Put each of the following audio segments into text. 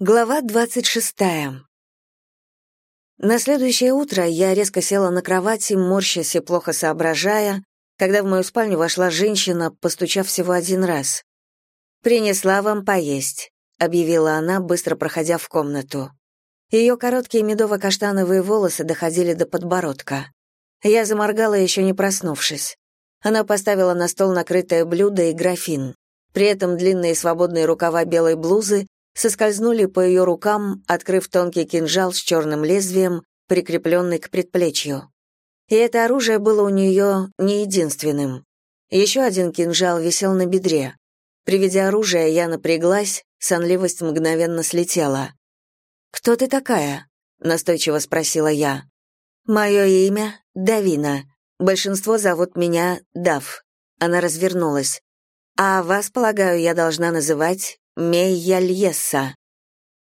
Глава 26. На следующее утро я резко села на кровати, морщась и плохо соображая, когда в мою спальню вошла женщина, постучав всего один раз. «Принесла вам поесть», — объявила она, быстро проходя в комнату. Ее короткие медово-каштановые волосы доходили до подбородка. Я заморгала, еще не проснувшись. Она поставила на стол накрытое блюдо и графин. При этом длинные свободные рукава белой блузы соскользнули по ее рукам, открыв тонкий кинжал с черным лезвием, прикрепленный к предплечью. И это оружие было у нее не единственным. Еще один кинжал висел на бедре. При виде оружия я напряглась, сонливость мгновенно слетела. «Кто ты такая?» — настойчиво спросила я. «Мое имя — Давина. Большинство зовут меня Дав». Она развернулась. «А вас, полагаю, я должна называть Мейя Льесса.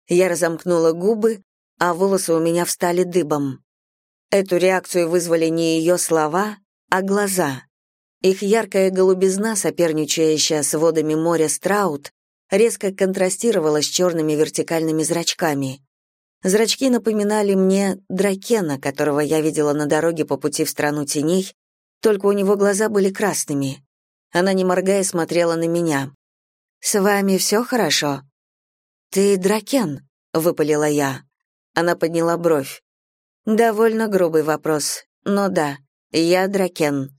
Я разомкнула губы, а волосы у меня встали дыбом. Эту реакцию вызвали не ее слова, а глаза. Их яркая голубизна, соперничающая с водами моря Страут, резко контрастировала с черными вертикальными зрачками. Зрачки напоминали мне дракена, которого я видела на дороге по пути в страну теней, только у него глаза были красными. Она, не моргая, смотрела на меня. «С вами все хорошо?» «Ты дракен», — выпалила я. Она подняла бровь. «Довольно грубый вопрос, но да, я дракен».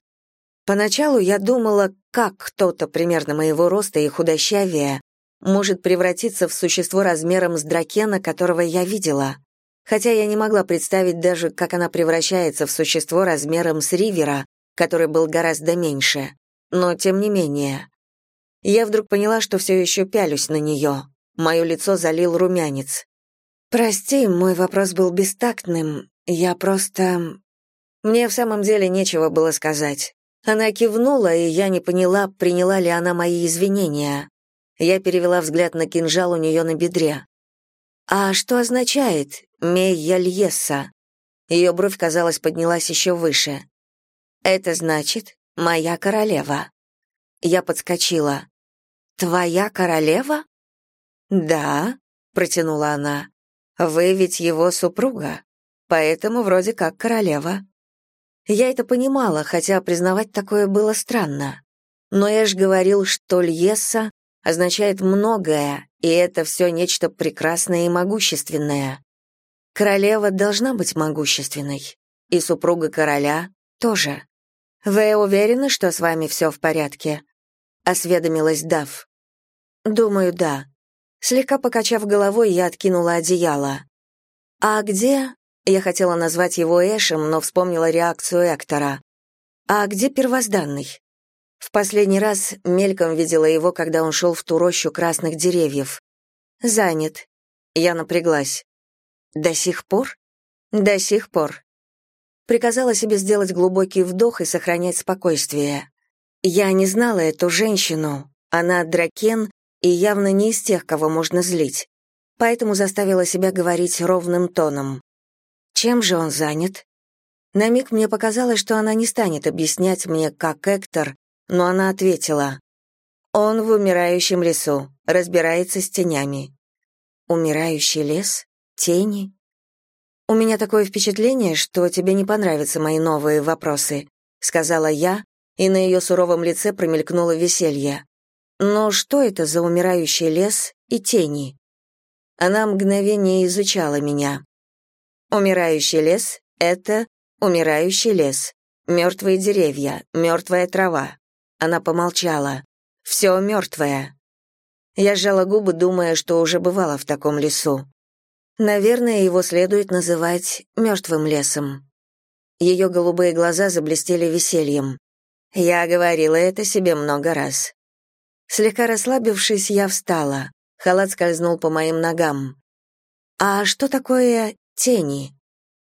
Поначалу я думала, как кто-то примерно моего роста и худощавия может превратиться в существо размером с дракена, которого я видела. Хотя я не могла представить даже, как она превращается в существо размером с ривера, который был гораздо меньше. Но тем не менее. Я вдруг поняла, что все еще пялюсь на нее. Мое лицо залил румянец. «Прости, мой вопрос был бестактным. Я просто...» Мне в самом деле нечего было сказать. Она кивнула, и я не поняла, приняла ли она мои извинения. Я перевела взгляд на кинжал у нее на бедре. «А что означает «Мейя Льесса»?» Ее бровь, казалось, поднялась еще выше. «Это значит «Моя королева». Я подскочила. «Твоя королева?» «Да», — протянула она. «Вы ведь его супруга, поэтому вроде как королева». Я это понимала, хотя признавать такое было странно. Но Эш говорил, что Льеса означает многое, и это все нечто прекрасное и могущественное. Королева должна быть могущественной, и супруга короля тоже. Вы уверены, что с вами все в порядке? Осведомилась Дав. Думаю, да. Слегка покачав головой, я откинула одеяло. А где? Я хотела назвать его Эшем, но вспомнила реакцию Эктора. А где первозданный? В последний раз мельком видела его, когда он шел в ту рощу красных деревьев. Занят. Я напряглась. До сих пор? До сих пор. Приказала себе сделать глубокий вдох и сохранять спокойствие. Я не знала эту женщину. Она дракен и явно не из тех, кого можно злить. Поэтому заставила себя говорить ровным тоном. Чем же он занят? На миг мне показалось, что она не станет объяснять мне, как Эктор, но она ответила. Он в умирающем лесу, разбирается с тенями. Умирающий лес? Тени? У меня такое впечатление, что тебе не понравятся мои новые вопросы, сказала я, и на ее суровом лице промелькнуло веселье. Но что это за умирающий лес и тени? Она мгновение изучала меня. Умирающий лес — это умирающий лес, мертвые деревья, мертвая трава. Она помолчала. Все мертвое. Я сжала губы, думая, что уже бывала в таком лесу. Наверное, его следует называть мертвым лесом. Ее голубые глаза заблестели весельем. Я говорила это себе много раз. Слегка расслабившись, я встала. Халат скользнул по моим ногам. А что такое тени?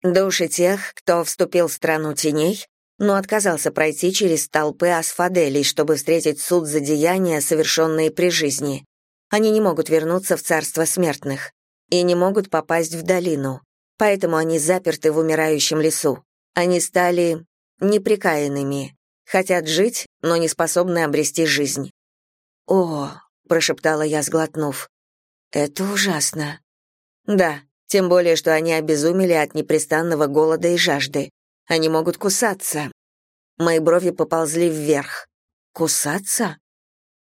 Души тех, кто вступил в страну теней, но отказался пройти через толпы асфаделей, чтобы встретить суд за деяния, совершенные при жизни. Они не могут вернуться в царство смертных и не могут попасть в долину. Поэтому они заперты в умирающем лесу. Они стали неприкаянными, хотят жить, но не способны обрести жизнь. «О», — прошептала я, сглотнув, — «это ужасно». Да, тем более, что они обезумели от непрестанного голода и жажды. Они могут кусаться. Мои брови поползли вверх. Кусаться?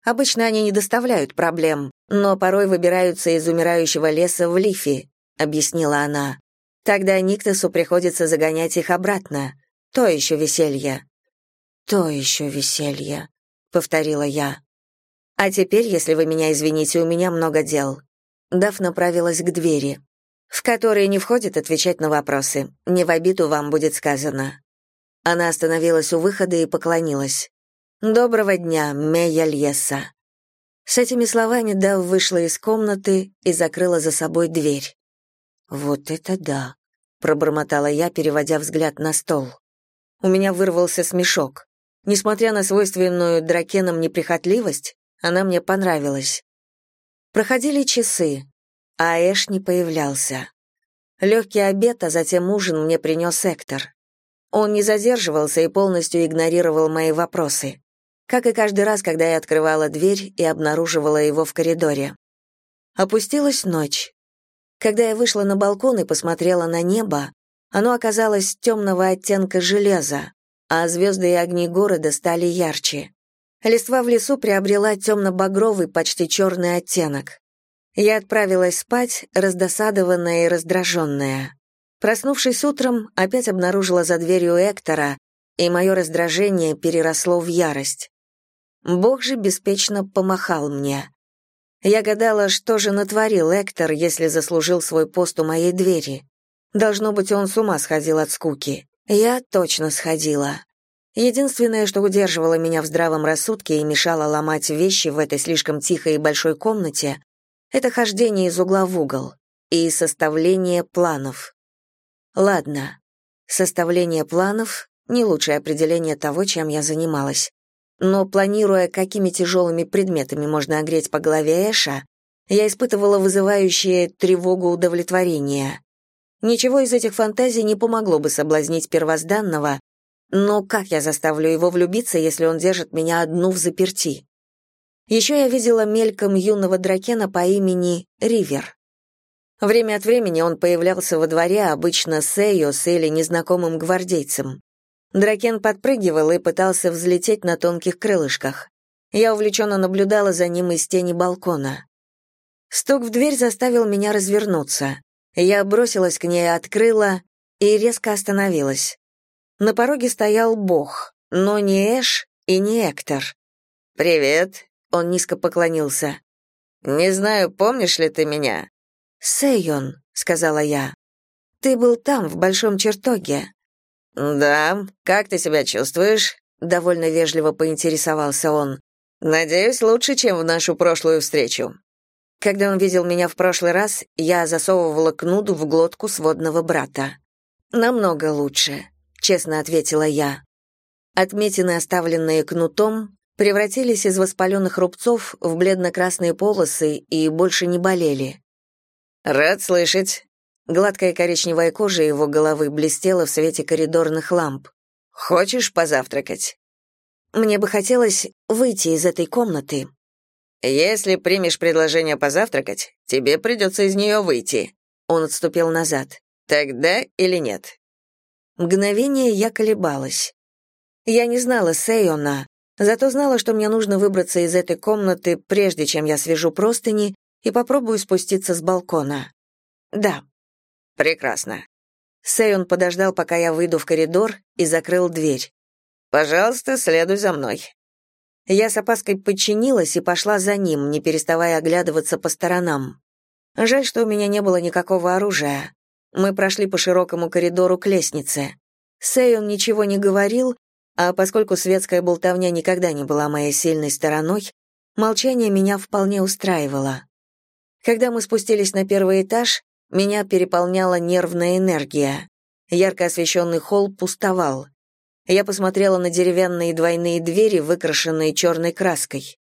Обычно они не доставляют проблем, но порой выбираются из умирающего леса в лифе, объяснила она. Тогда Никтосу приходится загонять их обратно. То еще веселье. То еще веселье, повторила я. А теперь, если вы меня извините, у меня много дел. Дав направилась к двери, в которые не входит отвечать на вопросы. Не в обиду вам будет сказано. Она остановилась у выхода и поклонилась. «Доброго дня, Мея Льеса». С этими словами Дав вышла из комнаты и закрыла за собой дверь. «Вот это да!» — пробормотала я, переводя взгляд на стол. У меня вырвался смешок. Несмотря на свойственную дракенам неприхотливость, она мне понравилась. Проходили часы, а Эш не появлялся. Легкий обед, а затем ужин мне принес Эктор. Он не задерживался и полностью игнорировал мои вопросы как и каждый раз, когда я открывала дверь и обнаруживала его в коридоре. Опустилась ночь. Когда я вышла на балкон и посмотрела на небо, оно оказалось темного оттенка железа, а звезды и огни города стали ярче. Листва в лесу приобрела темно-багровый, почти черный оттенок. Я отправилась спать, раздосадованная и раздраженная. Проснувшись утром, опять обнаружила за дверью Эктора, и мое раздражение переросло в ярость. Бог же беспечно помахал мне. Я гадала, что же натворил Эктор, если заслужил свой пост у моей двери. Должно быть, он с ума сходил от скуки. Я точно сходила. Единственное, что удерживало меня в здравом рассудке и мешало ломать вещи в этой слишком тихой и большой комнате, это хождение из угла в угол и составление планов. Ладно, составление планов — не лучшее определение того, чем я занималась но планируя, какими тяжелыми предметами можно огреть по голове Эша, я испытывала вызывающее тревогу удовлетворение. Ничего из этих фантазий не помогло бы соблазнить первозданного, но как я заставлю его влюбиться, если он держит меня одну в заперти? Еще я видела мельком юного дракена по имени Ривер. Время от времени он появлялся во дворе, обычно с Эйос или незнакомым гвардейцем. Дракен подпрыгивал и пытался взлететь на тонких крылышках. Я увлеченно наблюдала за ним из тени балкона. Стук в дверь заставил меня развернуться. Я бросилась к ней, открыла и резко остановилась. На пороге стоял Бог, но не Эш и не Эктор. «Привет», — он низко поклонился. «Не знаю, помнишь ли ты меня?» «Сэйон», — сказала я. «Ты был там, в большом чертоге. «Да, как ты себя чувствуешь?» — довольно вежливо поинтересовался он. «Надеюсь, лучше, чем в нашу прошлую встречу». Когда он видел меня в прошлый раз, я засовывала кнуду в глотку сводного брата. «Намного лучше», — честно ответила я. Отметины, оставленные кнутом, превратились из воспаленных рубцов в бледно-красные полосы и больше не болели. «Рад слышать», Гладкая коричневая кожа его головы блестела в свете коридорных ламп. «Хочешь позавтракать?» «Мне бы хотелось выйти из этой комнаты». «Если примешь предложение позавтракать, тебе придется из нее выйти». Он отступил назад. «Тогда или нет?» Мгновение я колебалась. Я не знала Сейона, зато знала, что мне нужно выбраться из этой комнаты, прежде чем я свяжу простыни и попробую спуститься с балкона. Да, Прекрасно. Сэйон подождал, пока я выйду в коридор, и закрыл дверь. Пожалуйста, следуй за мной. Я с опаской подчинилась и пошла за ним, не переставая оглядываться по сторонам. Жаль, что у меня не было никакого оружия. Мы прошли по широкому коридору к лестнице. Сэйон ничего не говорил, а поскольку светская болтовня никогда не была моей сильной стороной, молчание меня вполне устраивало. Когда мы спустились на первый этаж, меня переполняла нервная энергия. Ярко освещенный холл пустовал. Я посмотрела на деревянные двойные двери, выкрашенные черной краской.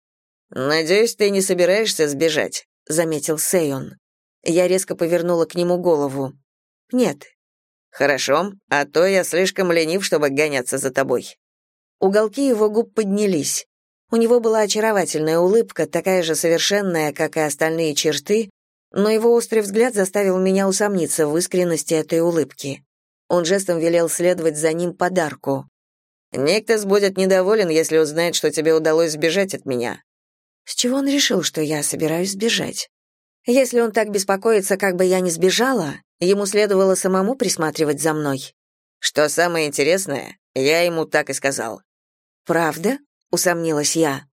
«Надеюсь, ты не собираешься сбежать», — заметил Сейон. Я резко повернула к нему голову. «Нет». «Хорошо, а то я слишком ленив, чтобы гоняться за тобой». Уголки его губ поднялись. У него была очаровательная улыбка, такая же совершенная, как и остальные черты, но его острый взгляд заставил меня усомниться в искренности этой улыбки. Он жестом велел следовать за ним подарку. «Никтос будет недоволен, если узнает, что тебе удалось сбежать от меня». С чего он решил, что я собираюсь сбежать? Если он так беспокоится, как бы я ни сбежала, ему следовало самому присматривать за мной. Что самое интересное, я ему так и сказал. «Правда?» — усомнилась я.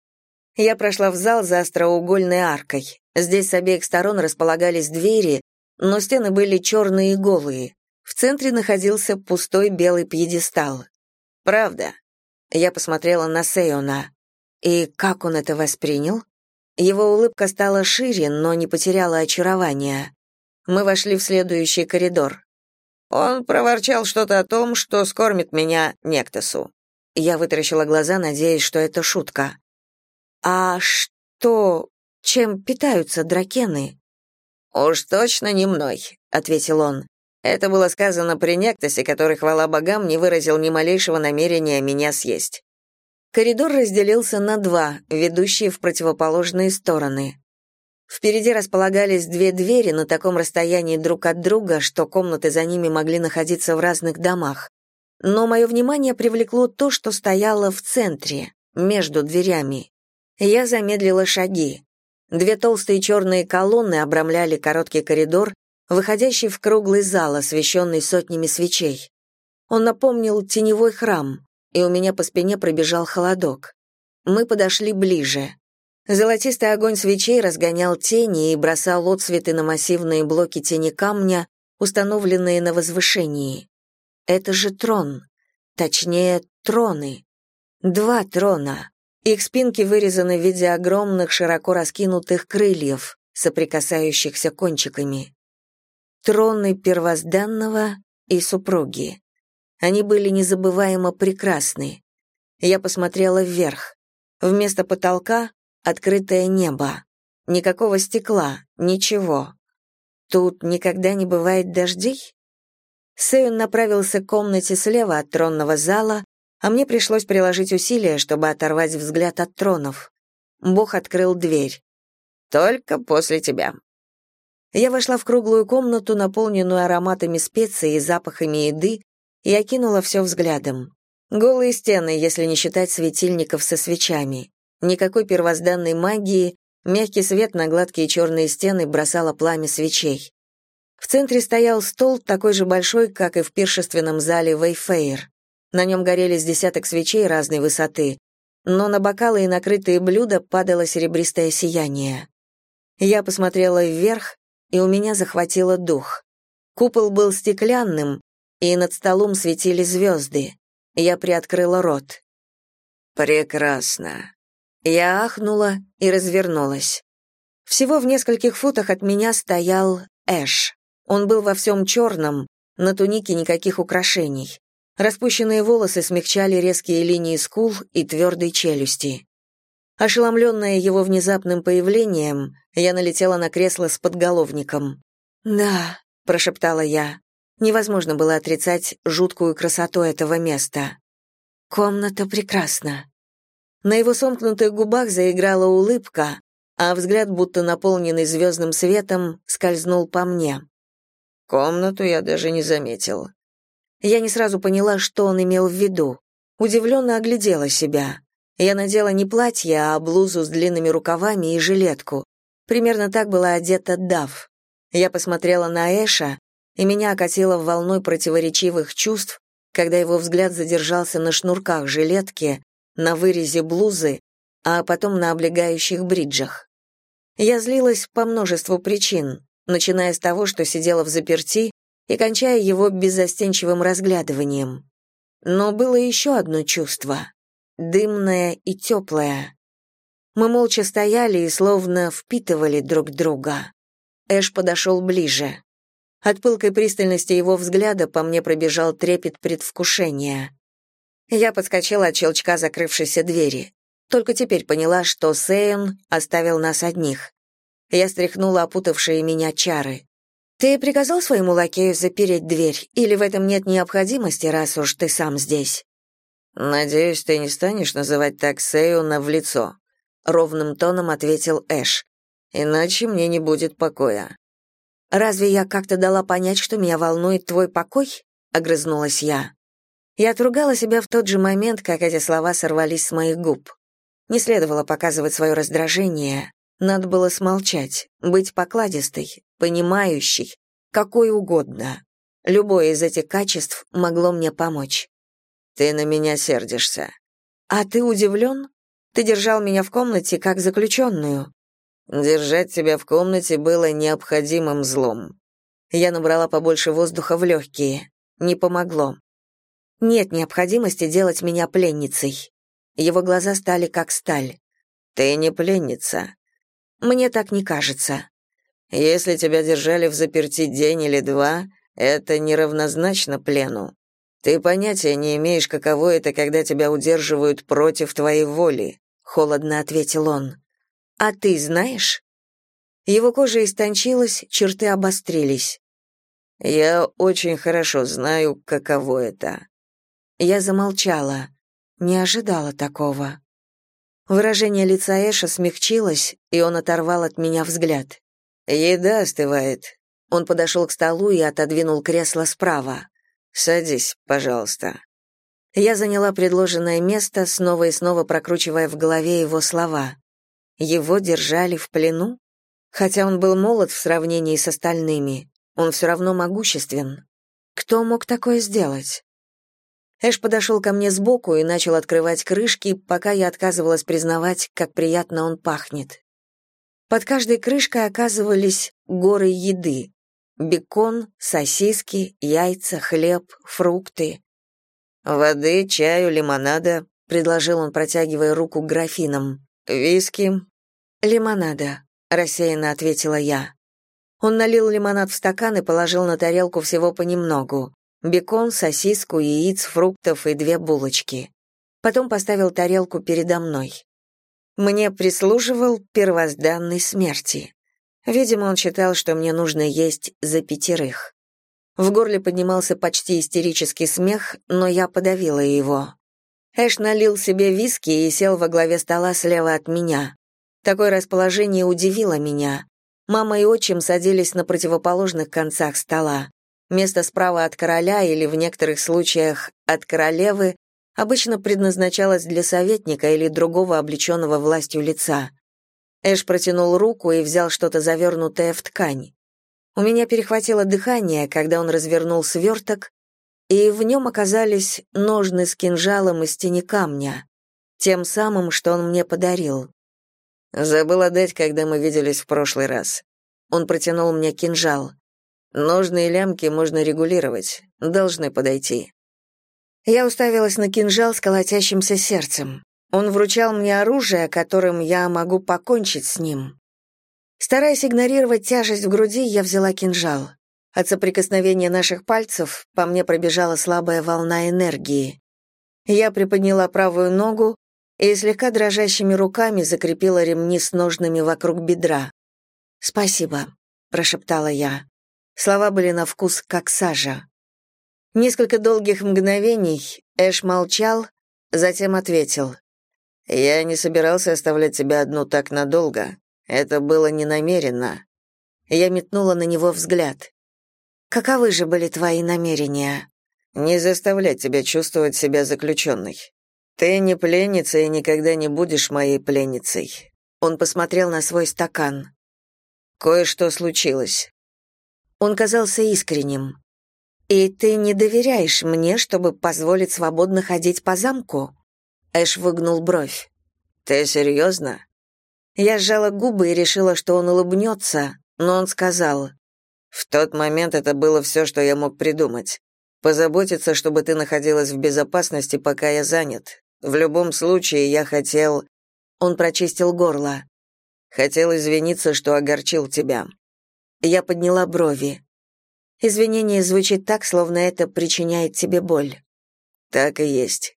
Я прошла в зал за остроугольной аркой. Здесь с обеих сторон располагались двери, но стены были черные и голые. В центре находился пустой белый пьедестал. «Правда?» Я посмотрела на Сейона. И как он это воспринял? Его улыбка стала шире, но не потеряла очарования. Мы вошли в следующий коридор. Он проворчал что-то о том, что скормит меня Нектосу. Я вытаращила глаза, надеясь, что это шутка. «А что... чем питаются дракены?» «Уж точно не мной», — ответил он. «Это было сказано при Нектосе, который, хвала богам, не выразил ни малейшего намерения меня съесть». Коридор разделился на два, ведущие в противоположные стороны. Впереди располагались две двери на таком расстоянии друг от друга, что комнаты за ними могли находиться в разных домах. Но мое внимание привлекло то, что стояло в центре, между дверями. Я замедлила шаги. Две толстые черные колонны обрамляли короткий коридор, выходящий в круглый зал, освещенный сотнями свечей. Он напомнил теневой храм, и у меня по спине пробежал холодок. Мы подошли ближе. Золотистый огонь свечей разгонял тени и бросал отсветы на массивные блоки тени камня, установленные на возвышении. Это же трон. Точнее, троны. Два трона. Их спинки вырезаны в виде огромных, широко раскинутых крыльев, соприкасающихся кончиками. Троны первозданного и супруги. Они были незабываемо прекрасны. Я посмотрела вверх. Вместо потолка — открытое небо. Никакого стекла, ничего. Тут никогда не бывает дождей? Сэйн направился к комнате слева от тронного зала, а мне пришлось приложить усилия, чтобы оторвать взгляд от тронов. Бог открыл дверь. «Только после тебя». Я вошла в круглую комнату, наполненную ароматами специй и запахами еды, и окинула все взглядом. Голые стены, если не считать светильников со свечами. Никакой первозданной магии, мягкий свет на гладкие черные стены бросало пламя свечей. В центре стоял стол, такой же большой, как и в пиршественном зале Вейфейр. На нем горели с десяток свечей разной высоты, но на бокалы и накрытые блюда падало серебристое сияние. Я посмотрела вверх, и у меня захватило дух. Купол был стеклянным, и над столом светили звезды. Я приоткрыла рот. «Прекрасно». Я ахнула и развернулась. Всего в нескольких футах от меня стоял Эш. Он был во всем черном, на тунике никаких украшений. Распущенные волосы смягчали резкие линии скул и твердой челюсти. Ошеломленная его внезапным появлением, я налетела на кресло с подголовником. «Да», — прошептала я. Невозможно было отрицать жуткую красоту этого места. Комната прекрасна. На его сомкнутых губах заиграла улыбка, а взгляд, будто наполненный звездным светом, скользнул по мне. Комнату я даже не заметил. Я не сразу поняла, что он имел в виду. Удивленно оглядела себя. Я надела не платье, а блузу с длинными рукавами и жилетку. Примерно так была одета Дав. Я посмотрела на Эша, и меня окатило волной противоречивых чувств, когда его взгляд задержался на шнурках жилетки, на вырезе блузы, а потом на облегающих бриджах. Я злилась по множеству причин, начиная с того, что сидела в заперти, и кончая его беззастенчивым разглядыванием. Но было еще одно чувство — дымное и теплое. Мы молча стояли и словно впитывали друг друга. Эш подошел ближе. От пылкой пристальности его взгляда по мне пробежал трепет предвкушения. Я подскочила от щелчка закрывшейся двери. Только теперь поняла, что Сейн оставил нас одних. Я стряхнула опутавшие меня чары. «Ты приказал своему лакею запереть дверь, или в этом нет необходимости, раз уж ты сам здесь?» «Надеюсь, ты не станешь называть так Сейона в лицо», — ровным тоном ответил Эш. «Иначе мне не будет покоя». Разве я как-то дала понять, что меня волнует твой покой? огрызнулась я. Я отругала себя в тот же момент, как эти слова сорвались с моих губ. Не следовало показывать свое раздражение, надо было смолчать, быть покладистой, понимающей, какой угодно. Любое из этих качеств могло мне помочь. «Ты на меня сердишься». «А ты удивлен? Ты держал меня в комнате как заключенную». «Держать тебя в комнате было необходимым злом». Я набрала побольше воздуха в легкие. Не помогло. Нет необходимости делать меня пленницей. Его глаза стали как сталь. «Ты не пленница». «Мне так не кажется». «Если тебя держали в заперти день или два, это неравнозначно плену. Ты понятия не имеешь, каково это, когда тебя удерживают против твоей воли», — холодно ответил он. «А ты знаешь?» Его кожа истончилась, черты обострились. «Я очень хорошо знаю, каково это». Я замолчала. Не ожидала такого. Выражение лица Эша смягчилось, и он оторвал от меня взгляд. «Еда остывает». Он подошел к столу и отодвинул кресло справа. «Садись, пожалуйста». Я заняла предложенное место, снова и снова прокручивая в голове его слова. Его держали в плену? Хотя он был молод в сравнении с остальными, он все равно могуществен. Кто мог такое сделать? Эш подошел ко мне сбоку и начал открывать крышки, пока я отказывалась признавать, как приятно он пахнет. Под каждой крышкой оказывались горы еды. Бекон, сосиски, яйца, хлеб, фрукты. «Воды, чаю, лимонада», — предложил он, протягивая руку к графинам. «Виски». «Лимонада», — рассеянно ответила я. Он налил лимонад в стакан и положил на тарелку всего понемногу бекон, сосиску, яиц, фруктов и две булочки. Потом поставил тарелку передо мной. Мне прислуживал первозданный смерти. Видимо, он считал, что мне нужно есть за пятерых. В горле поднимался почти истерический смех, но я подавила его. Эш налил себе виски и сел во главе стола слева от меня. Такое расположение удивило меня. Мама и отчим садились на противоположных концах стола. Место справа от короля или в некоторых случаях от королевы обычно предназначалось для советника или другого облеченного властью лица. Эш протянул руку и взял что-то завернутое в ткань. У меня перехватило дыхание, когда он развернул сверток, и в нем оказались ножны с кинжалом из тени камня, тем самым, что он мне подарил. Забыл дать, когда мы виделись в прошлый раз. Он протянул мне кинжал. Ножные лямки можно регулировать, должны подойти. Я уставилась на кинжал с колотящимся сердцем. Он вручал мне оружие, которым я могу покончить с ним. Стараясь игнорировать тяжесть в груди, я взяла кинжал. От соприкосновения наших пальцев по мне пробежала слабая волна энергии. Я приподняла правую ногу и слегка дрожащими руками закрепила ремни с ножными вокруг бедра. «Спасибо», — прошептала я. Слова были на вкус как сажа. Несколько долгих мгновений Эш молчал, затем ответил. «Я не собирался оставлять тебя одну так надолго. Это было не намеренно». Я метнула на него взгляд. «Каковы же были твои намерения?» «Не заставлять тебя чувствовать себя заключенной. Ты не пленница и никогда не будешь моей пленницей». Он посмотрел на свой стакан. «Кое-что случилось. Он казался искренним. «И ты не доверяешь мне, чтобы позволить свободно ходить по замку?» Эш выгнул бровь. «Ты серьезно?» Я сжала губы и решила, что он улыбнется, но он сказал. «В тот момент это было все, что я мог придумать. Позаботиться, чтобы ты находилась в безопасности, пока я занят. В любом случае, я хотел...» Он прочистил горло. «Хотел извиниться, что огорчил тебя. Я подняла брови. Извинение звучит так, словно это причиняет тебе боль. Так и есть.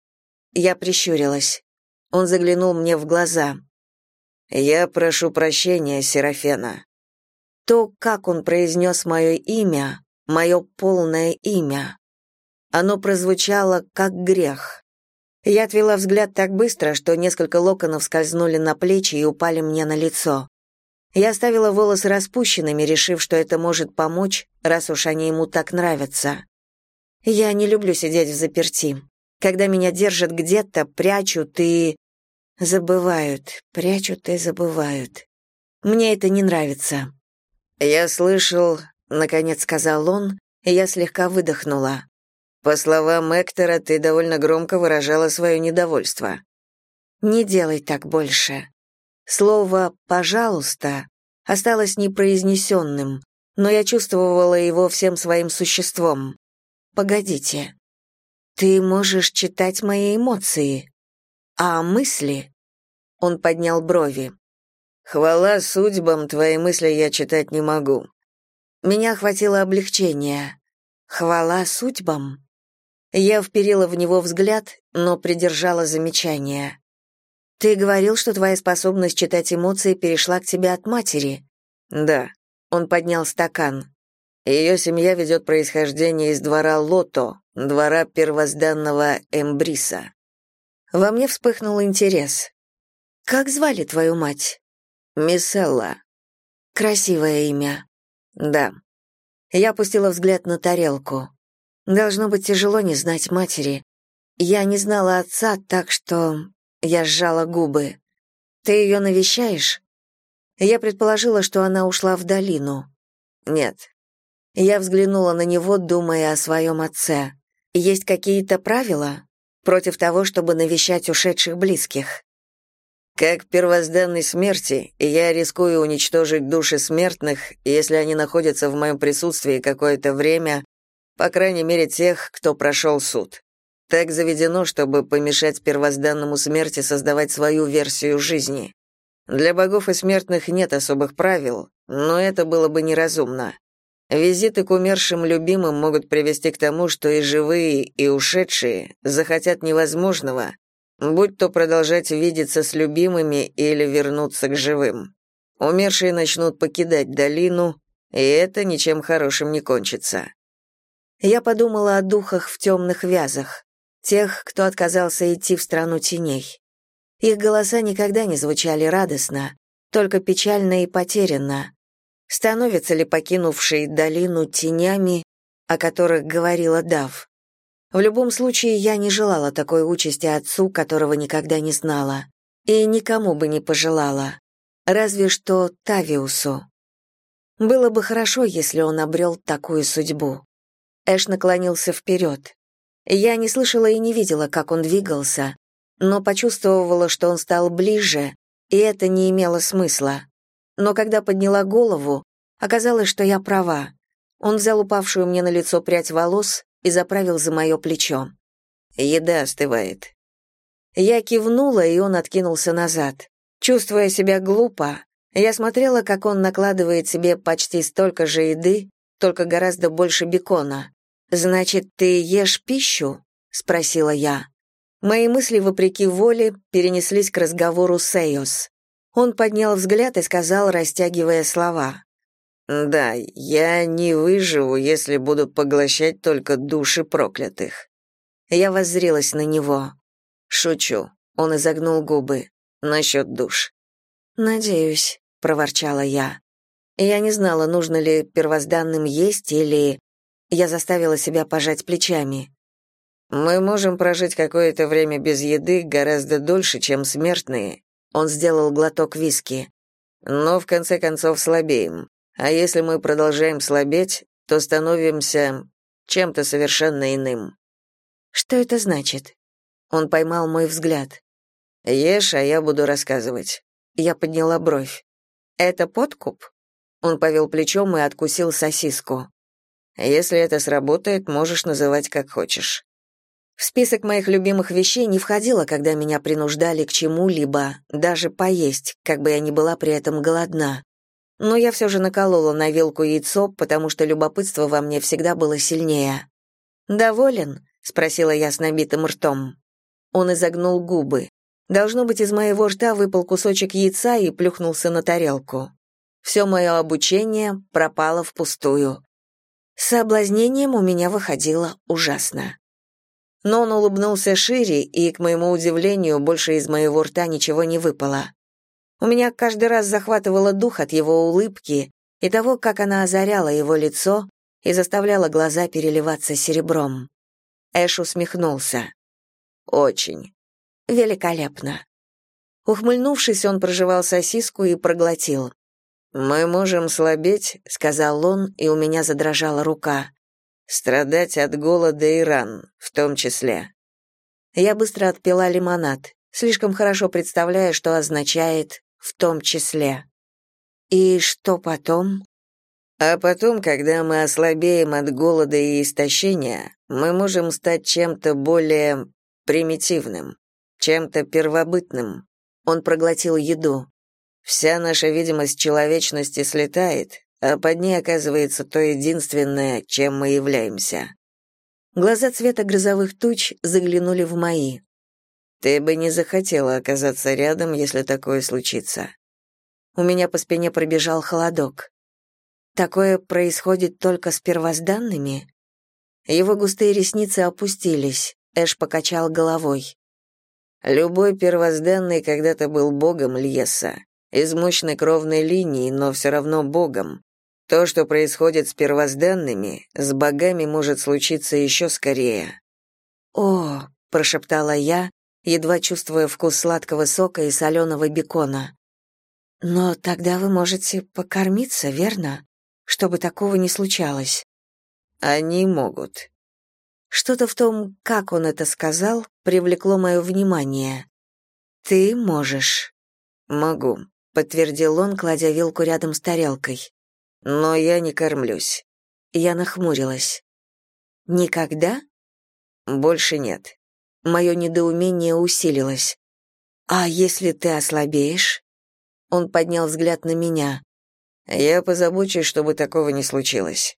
Я прищурилась. Он заглянул мне в глаза. Я прошу прощения, Серафена. То, как он произнес мое имя, мое полное имя, оно прозвучало как грех. Я отвела взгляд так быстро, что несколько локонов скользнули на плечи и упали мне на лицо. Я оставила волосы распущенными, решив, что это может помочь, раз уж они ему так нравятся. Я не люблю сидеть в заперти. Когда меня держат где-то, прячут и... Забывают, прячут и забывают. Мне это не нравится. «Я слышал», — наконец сказал он, и я слегка выдохнула. «По словам Эктора, ты довольно громко выражала свое недовольство». «Не делай так больше». Слово «пожалуйста» осталось непроизнесенным, но я чувствовала его всем своим существом. «Погодите. Ты можешь читать мои эмоции. А мысли?» Он поднял брови. Хвала судьбам, твои мысли я читать не могу. Меня охватило облегчение. Хвала судьбам. Я вперила в него взгляд, но придержала замечание. Ты говорил, что твоя способность читать эмоции перешла к тебе от матери. Да. Он поднял стакан. Ее семья ведет происхождение из двора Лото, двора первозданного Эмбриса. Во мне вспыхнул интерес. Как звали твою мать? Мисселла. Красивое имя. Да. Я опустила взгляд на тарелку. Должно быть тяжело не знать матери. Я не знала отца, так что я сжала губы. Ты ее навещаешь? Я предположила, что она ушла в долину. Нет. Я взглянула на него, думая о своем отце. Есть какие-то правила против того, чтобы навещать ушедших близких? Как первозданной смерти, я рискую уничтожить души смертных, если они находятся в моем присутствии какое-то время, по крайней мере тех, кто прошел суд. Так заведено, чтобы помешать первозданному смерти создавать свою версию жизни. Для богов и смертных нет особых правил, но это было бы неразумно. Визиты к умершим любимым могут привести к тому, что и живые, и ушедшие захотят невозможного, будь то продолжать видеться с любимыми или вернуться к живым. Умершие начнут покидать долину, и это ничем хорошим не кончится. Я подумала о духах в темных вязах, тех, кто отказался идти в страну теней. Их голоса никогда не звучали радостно, только печально и потерянно. Становятся ли покинувшие долину тенями, о которых говорила Дав? В любом случае, я не желала такой участи отцу, которого никогда не знала. И никому бы не пожелала. Разве что Тавиусу. Было бы хорошо, если он обрел такую судьбу. Эш наклонился вперед. Я не слышала и не видела, как он двигался, но почувствовала, что он стал ближе, и это не имело смысла. Но когда подняла голову, оказалось, что я права. Он взял упавшую мне на лицо прядь волос и заправил за мое плечо. «Еда остывает». Я кивнула, и он откинулся назад. Чувствуя себя глупо, я смотрела, как он накладывает себе почти столько же еды, только гораздо больше бекона. «Значит, ты ешь пищу?» — спросила я. Мои мысли, вопреки воле, перенеслись к разговору с Эйос. Он поднял взгляд и сказал, растягивая слова. Да, я не выживу, если буду поглощать только души проклятых. Я воззрилась на него. Шучу. Он изогнул губы. Насчет душ. Надеюсь, проворчала я. Я не знала, нужно ли первозданным есть или я заставила себя пожать плечами. Мы можем прожить какое-то время без еды гораздо дольше, чем смертные. Он сделал глоток виски. Но в конце концов слабеем. А если мы продолжаем слабеть, то становимся чем-то совершенно иным. Что это значит? Он поймал мой взгляд. Ешь, а я буду рассказывать. Я подняла бровь. Это подкуп? Он повел плечом и откусил сосиску. Если это сработает, можешь называть как хочешь. В список моих любимых вещей не входило, когда меня принуждали к чему-либо, даже поесть, как бы я ни была при этом голодна но я все же наколола на вилку яйцо, потому что любопытство во мне всегда было сильнее. «Доволен?» — спросила я с набитым ртом. Он изогнул губы. Должно быть, из моего рта выпал кусочек яйца и плюхнулся на тарелку. Все мое обучение пропало впустую. С соблазнением у меня выходило ужасно. Но он улыбнулся шире, и, к моему удивлению, больше из моего рта ничего не выпало. У меня каждый раз захватывало дух от его улыбки и того, как она озаряла его лицо и заставляла глаза переливаться серебром. Эш усмехнулся. «Очень. Великолепно». Ухмыльнувшись, он прожевал сосиску и проглотил. «Мы можем слабеть», — сказал он, и у меня задрожала рука. «Страдать от голода и ран, в том числе». Я быстро отпила лимонад, слишком хорошо представляя, что означает «в том числе». «И что потом?» А потом, когда мы ослабеем от голода и истощения, мы можем стать чем-то более примитивным, чем-то первобытным. Он проглотил еду. Вся наша видимость человечности слетает, а под ней оказывается то единственное, чем мы являемся. Глаза цвета грозовых туч заглянули в мои. Ты бы не захотела оказаться рядом, если такое случится. У меня по спине пробежал холодок. Такое происходит только с первозданными? Его густые ресницы опустились. Эш покачал головой. Любой первозданный когда-то был богом Льеса, из мощной кровной линии, но все равно богом. То, что происходит с первозданными, с богами может случиться еще скорее. «О», — прошептала я, едва чувствуя вкус сладкого сока и соленого бекона. «Но тогда вы можете покормиться, верно?» чтобы такого не случалось. Они могут. Что-то в том, как он это сказал, привлекло мое внимание. Ты можешь. Могу, подтвердил он, кладя вилку рядом с тарелкой. Но я не кормлюсь. Я нахмурилась. Никогда? Больше нет. Мое недоумение усилилось. А если ты ослабеешь? Он поднял взгляд на меня. Я позабочусь, чтобы такого не случилось.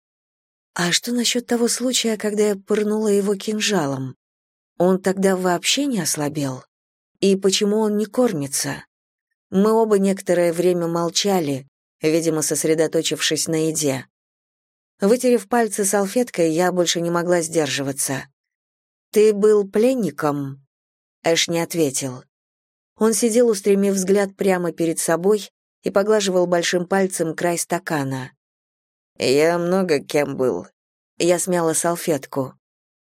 А что насчет того случая, когда я пырнула его кинжалом? Он тогда вообще не ослабел? И почему он не кормится? Мы оба некоторое время молчали, видимо, сосредоточившись на еде. Вытерев пальцы салфеткой, я больше не могла сдерживаться. «Ты был пленником?» Эш не ответил. Он сидел, устремив взгляд прямо перед собой, и поглаживал большим пальцем край стакана. «Я много кем был». Я смяла салфетку.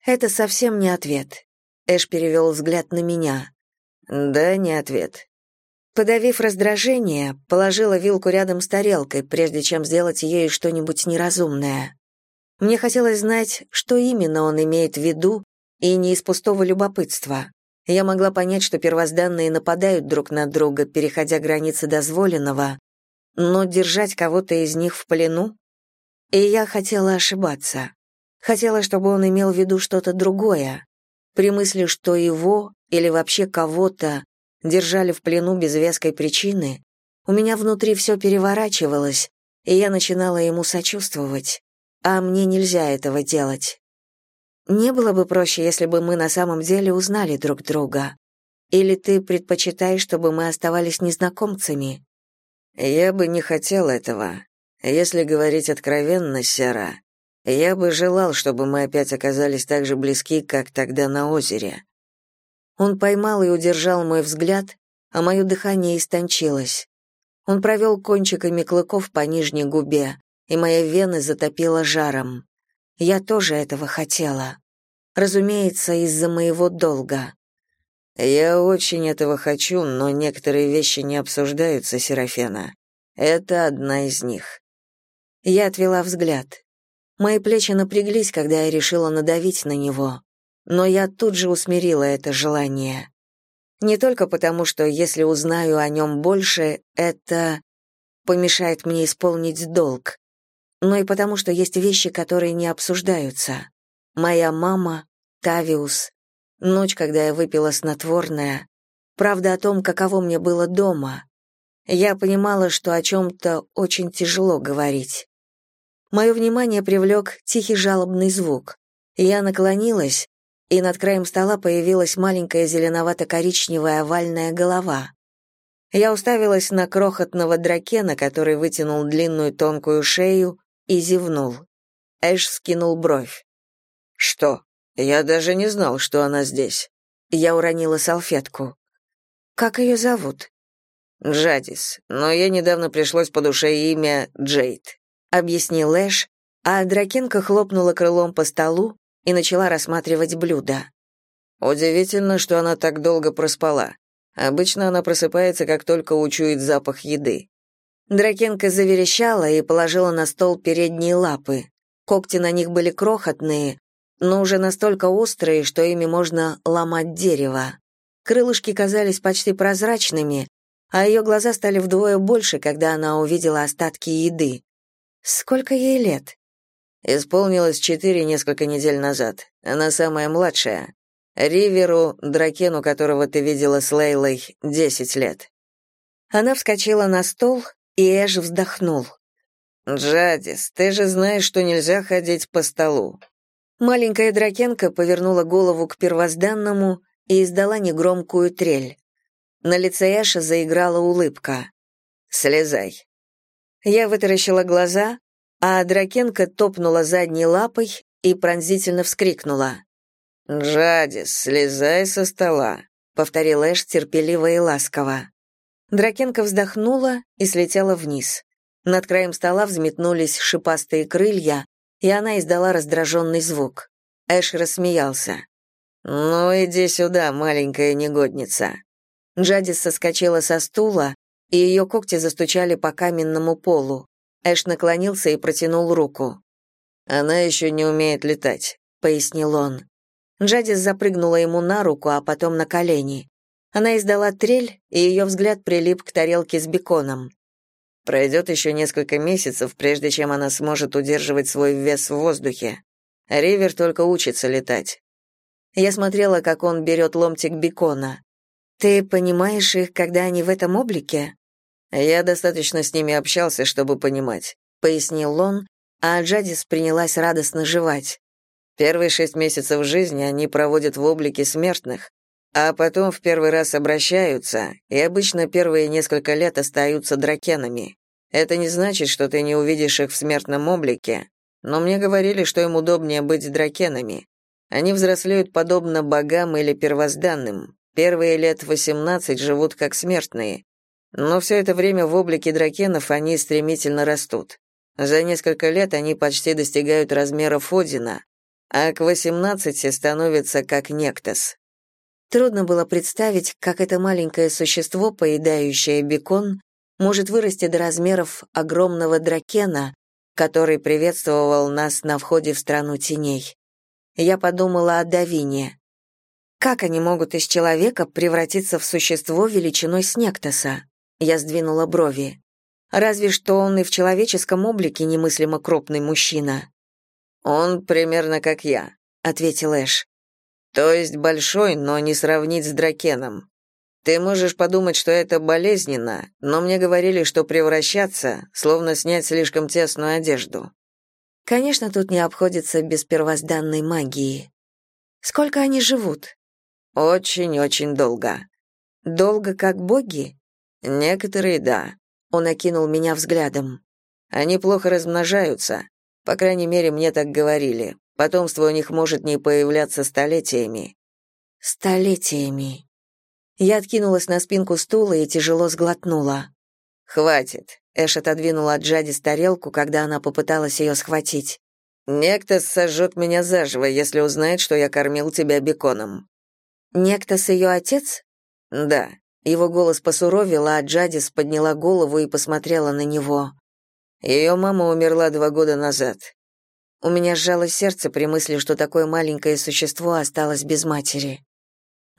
«Это совсем не ответ». Эш перевел взгляд на меня. «Да, не ответ». Подавив раздражение, положила вилку рядом с тарелкой, прежде чем сделать ею что-нибудь неразумное. Мне хотелось знать, что именно он имеет в виду, и не из пустого любопытства. Я могла понять, что первозданные нападают друг на друга, переходя границы дозволенного, но держать кого-то из них в плену? И я хотела ошибаться. Хотела, чтобы он имел в виду что-то другое. При мысли, что его или вообще кого-то держали в плену без веской причины, у меня внутри все переворачивалось, и я начинала ему сочувствовать. А мне нельзя этого делать. Не было бы проще, если бы мы на самом деле узнали друг друга. Или ты предпочитаешь, чтобы мы оставались незнакомцами? Я бы не хотел этого. Если говорить откровенно, Сера, я бы желал, чтобы мы опять оказались так же близки, как тогда на озере. Он поймал и удержал мой взгляд, а мое дыхание истончилось. Он провел кончиками клыков по нижней губе, и мои вены затопило жаром. Я тоже этого хотела. Разумеется, из-за моего долга. Я очень этого хочу, но некоторые вещи не обсуждаются, Серафена. Это одна из них. Я отвела взгляд. Мои плечи напряглись, когда я решила надавить на него, но я тут же усмирила это желание. Не только потому, что если узнаю о нем больше, это помешает мне исполнить долг, но и потому, что есть вещи, которые не обсуждаются. Моя мама, Тавиус, ночь, когда я выпила снотворное, правда о том, каково мне было дома. Я понимала, что о чем-то очень тяжело говорить. Мое внимание привлек тихий жалобный звук. Я наклонилась, и над краем стола появилась маленькая зеленовато-коричневая овальная голова. Я уставилась на крохотного дракена, который вытянул длинную тонкую шею и зевнул. Эш скинул бровь. «Что? Я даже не знал, что она здесь». Я уронила салфетку. «Как ее зовут?» Джадис, но ей недавно пришлось по душе имя Джейд», — объяснил Эш, а Дракенка хлопнула крылом по столу и начала рассматривать блюдо. Удивительно, что она так долго проспала. Обычно она просыпается, как только учует запах еды. Дракенка заверещала и положила на стол передние лапы. Когти на них были крохотные, но уже настолько острые, что ими можно ломать дерево. Крылышки казались почти прозрачными, а ее глаза стали вдвое больше, когда она увидела остатки еды. Сколько ей лет? Исполнилось четыре несколько недель назад. Она самая младшая. Риверу, дракену, которого ты видела с Лейлой, десять лет. Она вскочила на стол, и Эш вздохнул. «Джадис, ты же знаешь, что нельзя ходить по столу». Маленькая дракенка повернула голову к первозданному и издала негромкую трель. На лице Эша заиграла улыбка. «Слезай». Я вытаращила глаза, а дракенка топнула задней лапой и пронзительно вскрикнула. «Джадис, слезай со стола», — повторил Эш терпеливо и ласково. Дракенка вздохнула и слетела вниз. Над краем стола взметнулись шипастые крылья, и она издала раздраженный звук. Эш рассмеялся. «Ну, иди сюда, маленькая негодница». Джадис соскочила со стула, и ее когти застучали по каменному полу. Эш наклонился и протянул руку. «Она еще не умеет летать», — пояснил он. Джадис запрыгнула ему на руку, а потом на колени. Она издала трель, и ее взгляд прилип к тарелке с беконом. Пройдет еще несколько месяцев, прежде чем она сможет удерживать свой вес в воздухе. Ривер только учится летать. Я смотрела, как он берет ломтик бекона. «Ты понимаешь их, когда они в этом облике?» «Я достаточно с ними общался, чтобы понимать», — пояснил он, а Джадис принялась радостно жевать. Первые шесть месяцев жизни они проводят в облике смертных, а потом в первый раз обращаются, и обычно первые несколько лет остаются дракенами. Это не значит, что ты не увидишь их в смертном облике, но мне говорили, что им удобнее быть дракенами. Они взрослеют подобно богам или первозданным. Первые лет 18 живут как смертные. Но все это время в облике дракенов они стремительно растут. За несколько лет они почти достигают размеров Одина, а к 18 становится как Нектос. Трудно было представить, как это маленькое существо, поедающее бекон, может вырасти до размеров огромного дракена, который приветствовал нас на входе в страну теней. Я подумала о Давине. Как они могут из человека превратиться в существо величиной с Нектоса? Я сдвинула брови. Разве что он и в человеческом облике немыслимо крупный мужчина. «Он примерно как я», — ответил Эш. «То есть большой, но не сравнить с дракеном. Ты можешь подумать, что это болезненно, но мне говорили, что превращаться, словно снять слишком тесную одежду». Конечно, тут не обходится без первозданной магии. Сколько они живут? Очень-очень долго. Долго, как боги? Некоторые — да. Он окинул меня взглядом. Они плохо размножаются, по крайней мере, мне так говорили. Потомство у них может не появляться столетиями. Столетиями. Я откинулась на спинку стула и тяжело сглотнула. Хватит. Эш отодвинула от Джадис тарелку, когда она попыталась ее схватить. Некто сожжет меня заживо, если узнает, что я кормил тебя беконом. Некто с ее отец? Да. Его голос посуровил, а Джадис подняла голову и посмотрела на него. Ее мама умерла два года назад. У меня сжалось сердце при мысли, что такое маленькое существо осталось без матери.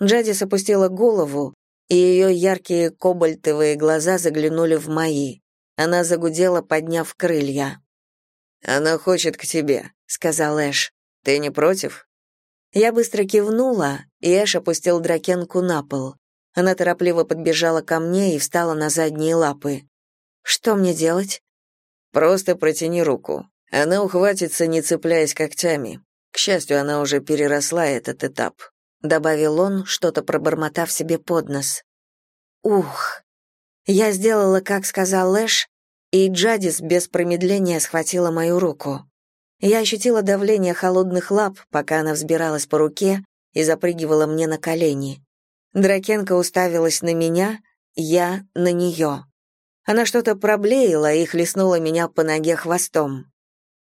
Джадис опустила голову, и ее яркие кобальтовые глаза заглянули в мои. Она загудела, подняв крылья. «Она хочет к тебе», — сказал Эш. «Ты не против?» Я быстро кивнула, и Эш опустил дракенку на пол. Она торопливо подбежала ко мне и встала на задние лапы. «Что мне делать?» Просто протяни руку. Она ухватится, не цепляясь когтями. К счастью, она уже переросла этот этап, добавил он, что-то пробормотав себе под нос. Ух. Я сделала, как сказал Лэш, и Джадис без промедления схватила мою руку. Я ощутила давление холодных лап, пока она взбиралась по руке и запрыгивала мне на колени. Дракенка уставилась на меня, я на нее. Она что-то проблеяла и хлестнула меня по ноге хвостом.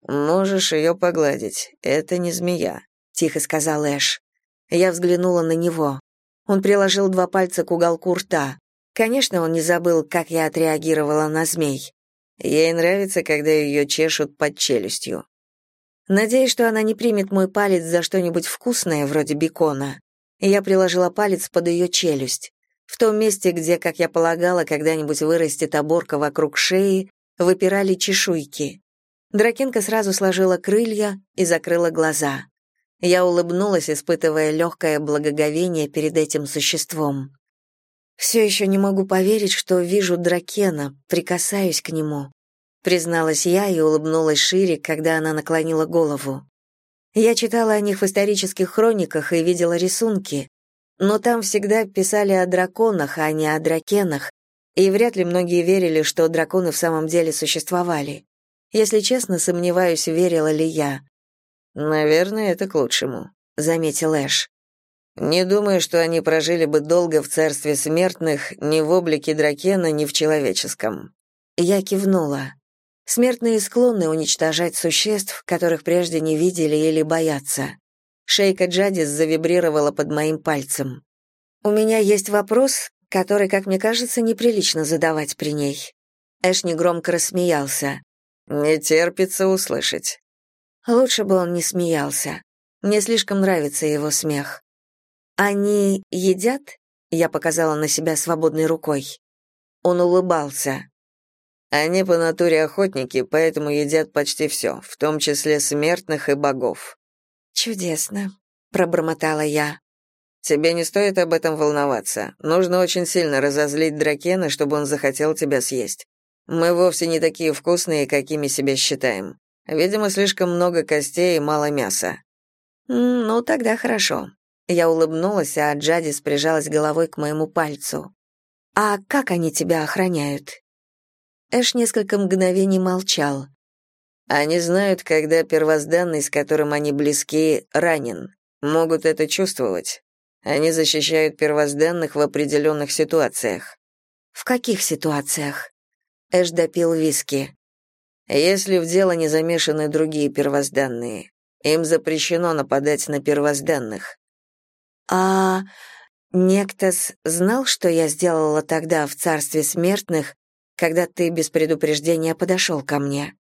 «Можешь ее погладить, это не змея», — тихо сказал Эш. Я взглянула на него. Он приложил два пальца к уголку рта. Конечно, он не забыл, как я отреагировала на змей. Ей нравится, когда ее чешут под челюстью. Надеюсь, что она не примет мой палец за что-нибудь вкусное, вроде бекона. Я приложила палец под ее челюсть. В том месте, где, как я полагала, когда-нибудь вырастет оборка вокруг шеи, выпирали чешуйки. Дракенка сразу сложила крылья и закрыла глаза. Я улыбнулась, испытывая легкое благоговение перед этим существом. «Все еще не могу поверить, что вижу дракена, прикасаюсь к нему», призналась я и улыбнулась шире, когда она наклонила голову. Я читала о них в исторических хрониках и видела рисунки, но там всегда писали о драконах, а не о дракенах, и вряд ли многие верили, что драконы в самом деле существовали. Если честно, сомневаюсь, верила ли я. «Наверное, это к лучшему», — заметил Эш. «Не думаю, что они прожили бы долго в царстве смертных ни в облике дракена, ни в человеческом». Я кивнула. Смертные склонны уничтожать существ, которых прежде не видели или боятся. Шейка Джадис завибрировала под моим пальцем. «У меня есть вопрос, который, как мне кажется, неприлично задавать при ней». Эш негромко рассмеялся. «Не терпится услышать». Лучше бы он не смеялся. Мне слишком нравится его смех. «Они едят?» — я показала на себя свободной рукой. Он улыбался. «Они по натуре охотники, поэтому едят почти все, в том числе смертных и богов». «Чудесно», — пробормотала я. «Тебе не стоит об этом волноваться. Нужно очень сильно разозлить Дракена, чтобы он захотел тебя съесть. Мы вовсе не такие вкусные, какими себя считаем. Видимо, слишком много костей и мало мяса. Ну, тогда хорошо. Я улыбнулась, а Джадис прижалась головой к моему пальцу. А как они тебя охраняют? Эш несколько мгновений молчал. Они знают, когда первозданный, с которым они близки, ранен. Могут это чувствовать. Они защищают первозданных в определенных ситуациях. В каких ситуациях? Эш допил виски. Если в дело не замешаны другие первозданные, им запрещено нападать на первозданных. А Нектос знал, что я сделала тогда в царстве смертных, когда ты без предупреждения подошел ко мне?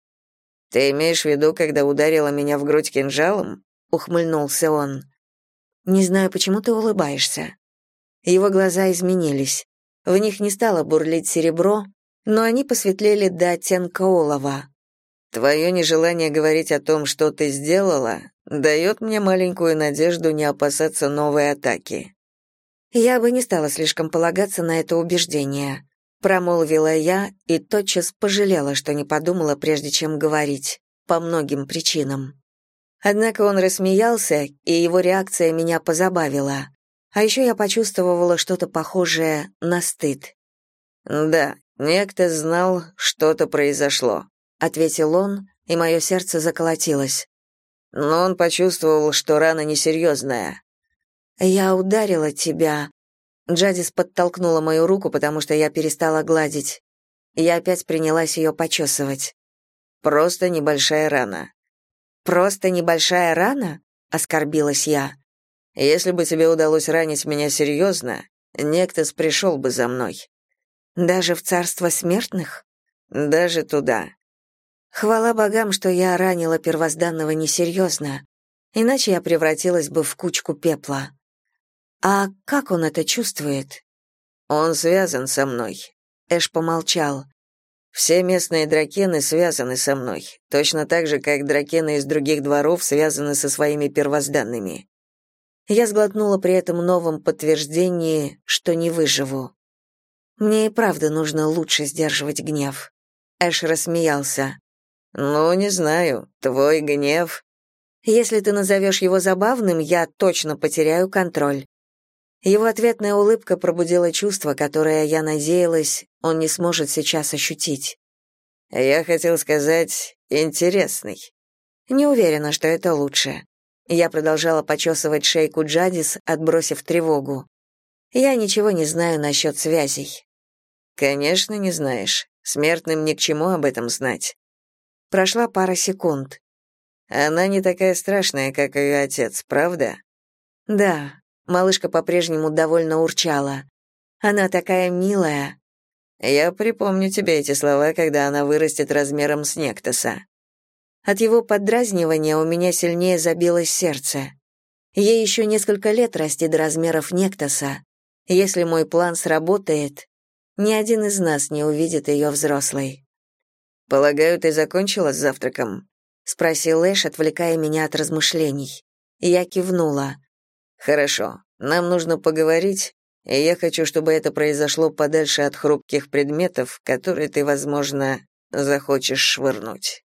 Ты имеешь в виду, когда ударила меня в грудь кинжалом? ухмыльнулся он. Не знаю, почему ты улыбаешься. Его глаза изменились. В них не стало бурлить серебро, но они посветлели до оттенка олова. Твое нежелание говорить о том, что ты сделала, дает мне маленькую надежду не опасаться новой атаки. Я бы не стала слишком полагаться на это убеждение, промолвила я и тотчас пожалела, что не подумала прежде чем говорить, по многим причинам. Однако он рассмеялся, и его реакция меня позабавила. А еще я почувствовала что-то похожее на стыд. Да, некто знал, что-то произошло ответил он, и мое сердце заколотилось. Но он почувствовал, что рана несерьезная. Я ударила тебя. Джадис подтолкнула мою руку, потому что я перестала гладить. Я опять принялась ее почесывать. Просто небольшая рана. Просто небольшая рана? оскорбилась я. Если бы тебе удалось ранить меня серьезно, некто пришел бы за мной. Даже в царство смертных? Даже туда. Хвала богам, что я ранила первозданного несерьезно, иначе я превратилась бы в кучку пепла. А как он это чувствует? Он связан со мной. Эш помолчал. Все местные дракены связаны со мной, точно так же, как дракены из других дворов связаны со своими первозданными. Я сглотнула при этом новом подтверждении, что не выживу. Мне и правда нужно лучше сдерживать гнев. Эш рассмеялся. «Ну, не знаю. Твой гнев...» «Если ты назовешь его забавным, я точно потеряю контроль». Его ответная улыбка пробудила чувство, которое, я надеялась, он не сможет сейчас ощутить. «Я хотел сказать, интересный». Не уверена, что это лучше. Я продолжала почесывать шейку Джадис, отбросив тревогу. Я ничего не знаю насчет связей. Конечно, не знаешь. Смертным ни к чему об этом знать. Прошла пара секунд. Она не такая страшная, как ее отец, правда? Да. Малышка по-прежнему довольно урчала. Она такая милая. Я припомню тебе эти слова, когда она вырастет размером с Нектоса. От его поддразнивания у меня сильнее забилось сердце. Ей еще несколько лет расти до размеров Нектоса. Если мой план сработает, ни один из нас не увидит ее взрослой. «Полагаю, ты закончила с завтраком?» — спросил Эш, отвлекая меня от размышлений. Я кивнула. «Хорошо. Нам нужно поговорить, и я хочу, чтобы это произошло подальше от хрупких предметов, которые ты, возможно, захочешь швырнуть».